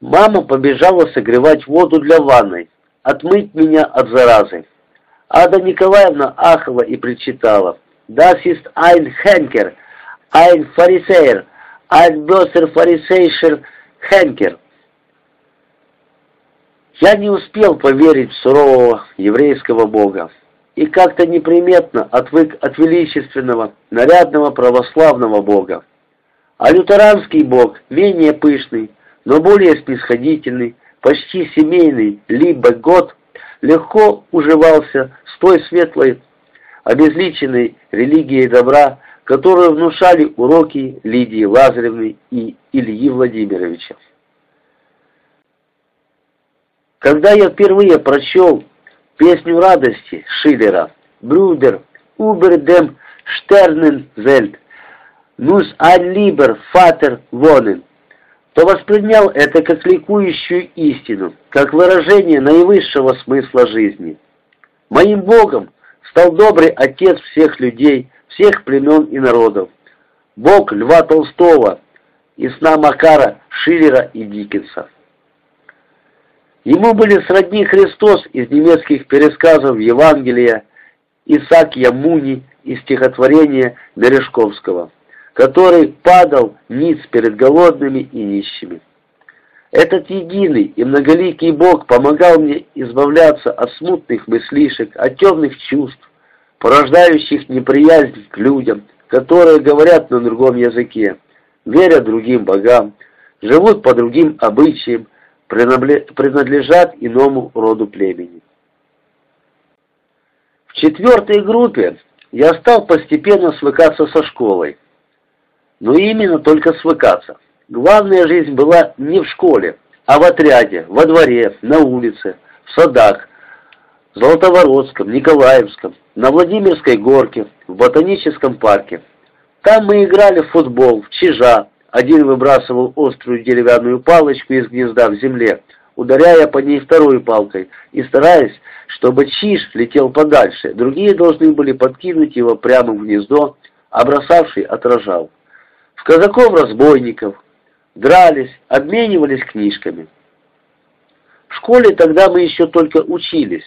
Мама побежала согревать воду для ванной, отмыть меня от заразы. Ада Николаевна ахала и причитала. «Das ist ein Henker, ein Pharisäer, ein böser pharisäischer Henker». Я не успел поверить в сурового еврейского бога и как-то неприметно отвык от величественного, нарядного православного бога. А лютеранский бог менее пышный, но более снисходительный, почти семейный, либо год, легко уживался с той светлой, обезличенной религией добра, которую внушали уроки Лидии Лазаревны и Ильи Владимировича. Когда я впервые прочел песню радости Шиллера «Брюдер, убер дем Штернензельд, нус ein lieber Vater wohnen», то воспринял это как ликующую истину, как выражение наивысшего смысла жизни. Моим Богом стал добрый Отец всех людей, всех племен и народов, Бог Льва Толстого и сна Макара, Шиллера и Диккенса. Ему были сродни Христос из немецких пересказов Евангелия, Исаакия Муни из стихотворения Мережковского который падал ниц перед голодными и нищими. Этот единый и многоликий Бог помогал мне избавляться от смутных мыслишек, от темных чувств, порождающих неприязнь к людям, которые говорят на другом языке, верят другим богам, живут по другим обычаям, принадлежат иному роду племени. В четвертой группе я стал постепенно свыкаться со школой но именно только свыкаться. Главная жизнь была не в школе, а в отряде, во дворе, на улице, в садах, в Золотовородском, Николаевском, на Владимирской горке, в Ботаническом парке. Там мы играли в футбол, в чижа. Один выбрасывал острую деревянную палочку из гнезда в земле, ударяя по ней второй палкой и стараясь, чтобы чиж летел подальше. Другие должны были подкинуть его прямо в гнездо, а бросавший отражал в казаков-разбойников, дрались, обменивались книжками. В школе тогда мы еще только учились.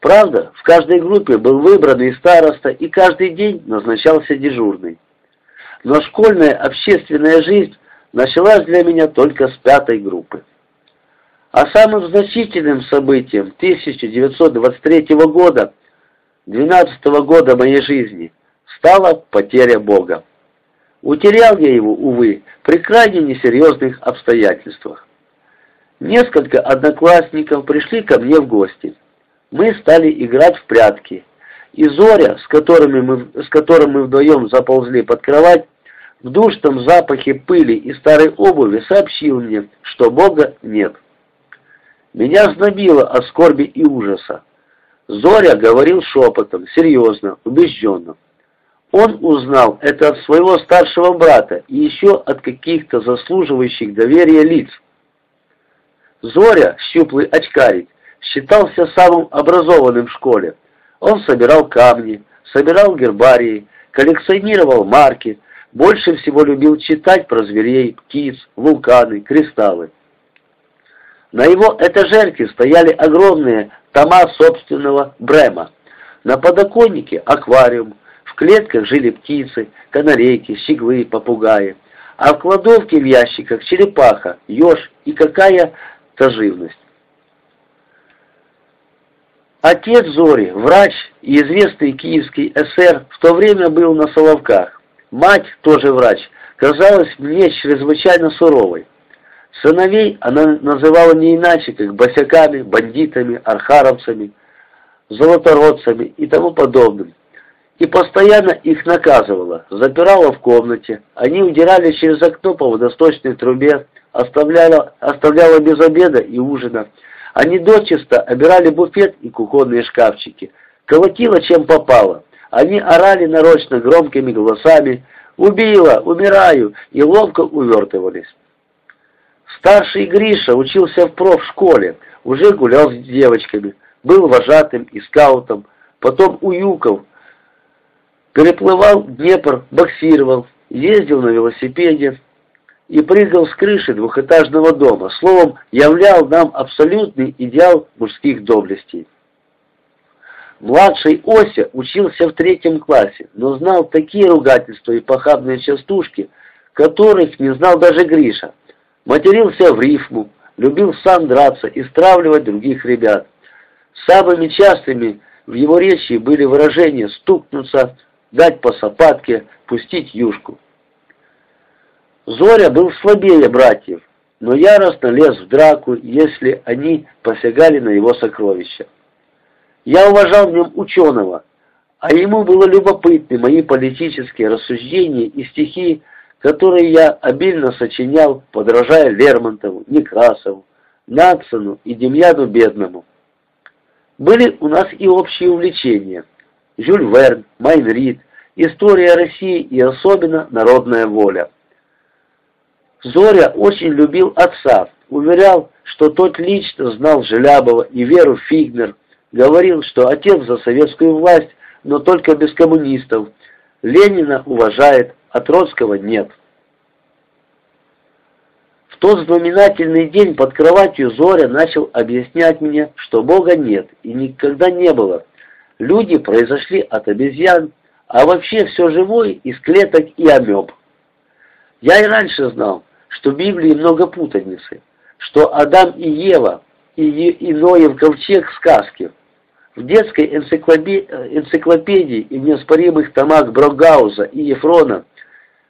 Правда, в каждой группе был выбранный староста, и каждый день назначался дежурный. Но школьная общественная жизнь началась для меня только с пятой группы. А самым значительным событием 1923 года, 12 года моей жизни, стала потеря Бога. Утерял я его, увы, при крайне несерьезных обстоятельствах. Несколько одноклассников пришли ко мне в гости. Мы стали играть в прятки. И Зоря, с, которыми мы, с которым мы вдвоем заползли под кровать, в душном запахе пыли и старой обуви сообщил мне, что Бога нет. Меня знобило от скорби и ужаса. Зоря говорил шепотом, серьезно, убежденно. Он узнал это от своего старшего брата и еще от каких-то заслуживающих доверия лиц. Зоря, щуплый очкарик, считался самым образованным в школе. Он собирал камни, собирал гербарии, коллекционировал марки, больше всего любил читать про зверей, птиц, вулканы, кристаллы. На его этажерке стояли огромные тома собственного Брема. На подоконнике аквариум, клетках жили птицы, канарейки, щеглы, попугаи, а в кладовке в ящиках черепаха, еж и какая-то живность. Отец Зори, врач и известный киевский эсер, в то время был на Соловках. Мать, тоже врач, казалась мне чрезвычайно суровой. Сыновей она называла не иначе, как босяками, бандитами, архаровцами, золотородцами и тому подобным и постоянно их наказывала, запирала в комнате. Они удирали через окно по водосточной трубе, оставляла, оставляла без обеда и ужина. Они дочисто обирали буфет и кухонные шкафчики. Колотила чем попало. Они орали нарочно громкими голосами «Убила! Умираю!» и ловко увертывались. Старший Гриша учился в профшколе, уже гулял с девочками, был вожатым и скаутом, потом у Юков Переплывал Днепр, боксировал, ездил на велосипеде. и прыгал с крыши двухэтажного дома, словом, являл нам абсолютный идеал мужских доблестей. Младший Ося учился в третьем классе, но знал такие ругательства и похабные частушки, которых не знал даже Гриша. Матерился в рифму, любил сам драться и стравливать других ребят. Самыми частыми в его речи были выражения «стукнуться», «дать по сапатке», «пустить юшку». Зоря был слабее братьев, но яростно лез в драку, если они посягали на его сокровища. Я уважал в нем ученого, а ему было любопытны мои политические рассуждения и стихи, которые я обильно сочинял, подражая Лермонтову, Некрасову, Натсону и Демьяну Бедному. Были у нас и общие увлечения. Жюль Верн, Майн Рид, история России и особенно народная воля. Зоря очень любил отца, уверял, что тот лично знал Желябова и Веру Фигнер, говорил, что отец за советскую власть, но только без коммунистов, Ленина уважает, а Троцкого нет. В тот знаменательный день под кроватью Зоря начал объяснять мне, что Бога нет и никогда не было. Люди произошли от обезьян, а вообще все живое из клеток и амеб. Я и раньше знал, что в Библии много путаницы, что Адам и Ева и, и Ноев ковчег — сказки. В детской энциклопедии и в неоспоримых томах Брогауза и Ефрона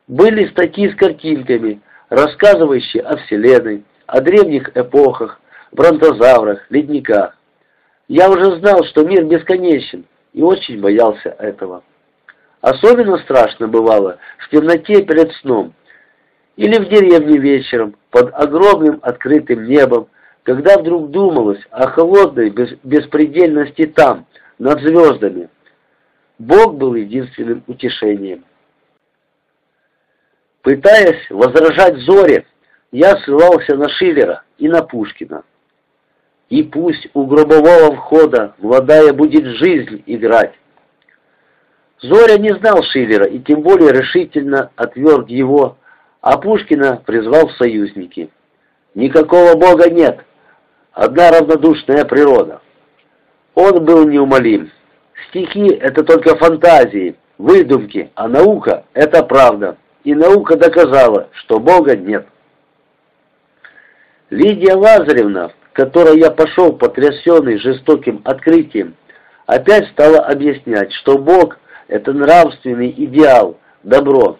были статьи с картинками, рассказывающие о Вселенной, о древних эпохах, бронтозаврах, ледниках. Я уже знал, что мир бесконечен, и очень боялся этого. Особенно страшно бывало в темноте перед сном, или в деревне вечером, под огромным открытым небом, когда вдруг думалось о холодной беспредельности там, над звездами. Бог был единственным утешением. Пытаясь возражать Зоре, я ссылался на Шиллера и на Пушкина. И пусть у гробового входа молодая будет жизнь играть. Зоря не знал Шиллера и тем более решительно отверг его а Пушкина призвал в союзники. Никакого Бога нет, одна равнодушная природа. Он был неумолим. Стихи — это только фантазии, выдумки, а наука — это правда. И наука доказала, что Бога нет. Лидия Лазаревна, которой я пошел потрясенный жестоким открытием, опять стала объяснять, что Бог — это нравственный идеал, добро,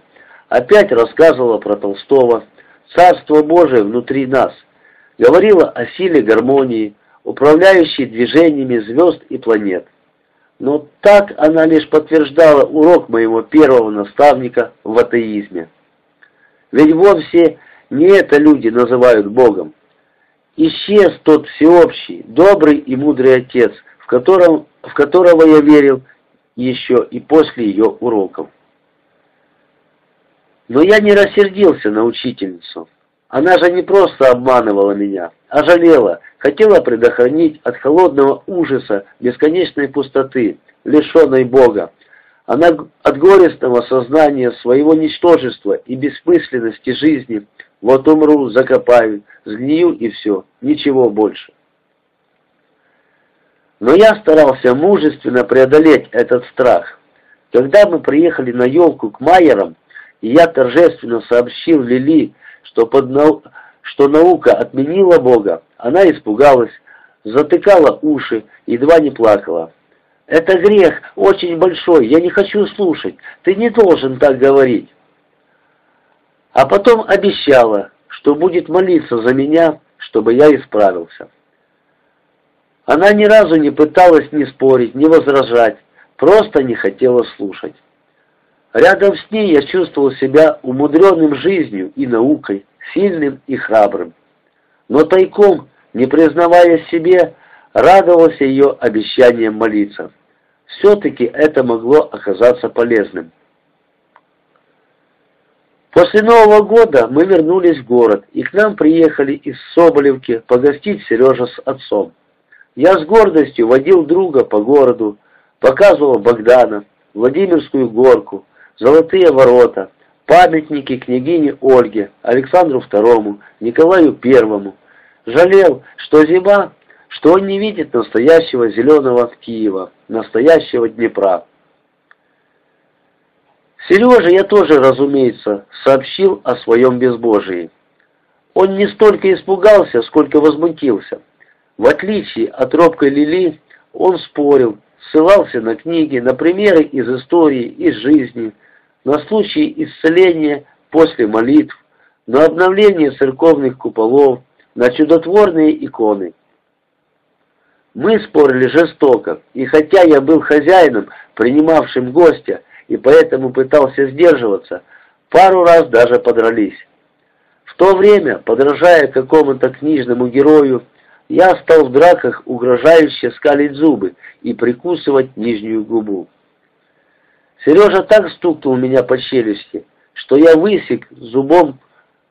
Опять рассказывала про Толстого, «Царство Божие внутри нас», говорила о силе гармонии, управляющей движениями звезд и планет. Но так она лишь подтверждала урок моего первого наставника в атеизме. Ведь вовсе не это люди называют Богом. Исчез тот всеобщий, добрый и мудрый Отец, в, котором, в которого я верил еще и после ее уроков. Но я не рассердился на учительницу. Она же не просто обманывала меня, а жалела, хотела предохранить от холодного ужаса бесконечной пустоты, лишенной Бога. Она от горестного сознания своего ничтожества и бессмысленности жизни «вот умру, закопаю, сгнию и все, ничего больше». Но я старался мужественно преодолеть этот страх. Когда мы приехали на елку к Майерам, и я торжественно сообщил Лили, что, под нау... что наука отменила Бога, она испугалась, затыкала уши, едва не плакала. «Это грех, очень большой, я не хочу слушать, ты не должен так говорить». А потом обещала, что будет молиться за меня, чтобы я исправился. Она ни разу не пыталась ни спорить, ни возражать, просто не хотела слушать. Рядом с ней я чувствовал себя умудренным жизнью и наукой, сильным и храбрым. Но тайком, не признавая себе, радовался ее обещанием молиться. Все-таки это могло оказаться полезным. После Нового года мы вернулись в город, и к нам приехали из Соболевки погостить Сережа с отцом. Я с гордостью водил друга по городу, показывал Богдана, Владимирскую горку, Золотые ворота, памятники княгине Ольге, Александру II, Николаю I. Жалел, что зима, что он не видит настоящего зеленого Киева, настоящего Днепра. Сереже я тоже, разумеется, сообщил о своем безбожии. Он не столько испугался, сколько возмутился. В отличие от робкой Лили, он спорил, ссылался на книги, на примеры из истории, из жизни, на случаи исцеления после молитв, на обновление церковных куполов, на чудотворные иконы. Мы спорили жестоко, и хотя я был хозяином, принимавшим гостя, и поэтому пытался сдерживаться, пару раз даже подрались. В то время, подражая какому-то книжному герою, я стал в драках угрожающе скалить зубы и прикусывать нижнюю губу. Сережа так стукнул меня по челюсти, что я высек зубом,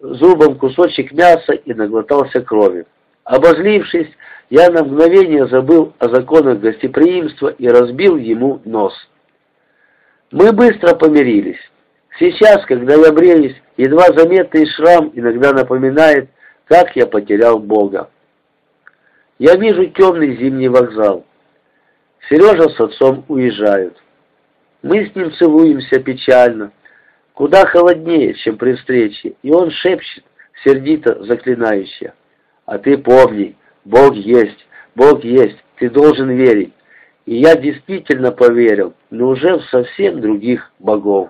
зубом кусочек мяса и наглотался крови. Обозлившись, я на мгновение забыл о законах гостеприимства и разбил ему нос. Мы быстро помирились. Сейчас, когда я бреюсь, едва заметный шрам иногда напоминает, как я потерял Бога. Я вижу темный зимний вокзал. Сережа с отцом уезжают. Мы с ним целуемся печально, куда холоднее, чем при встрече, и он шепчет, сердито заклинающе. А ты помни, Бог есть, Бог есть, ты должен верить. И я действительно поверил, но уже в совсем других богов.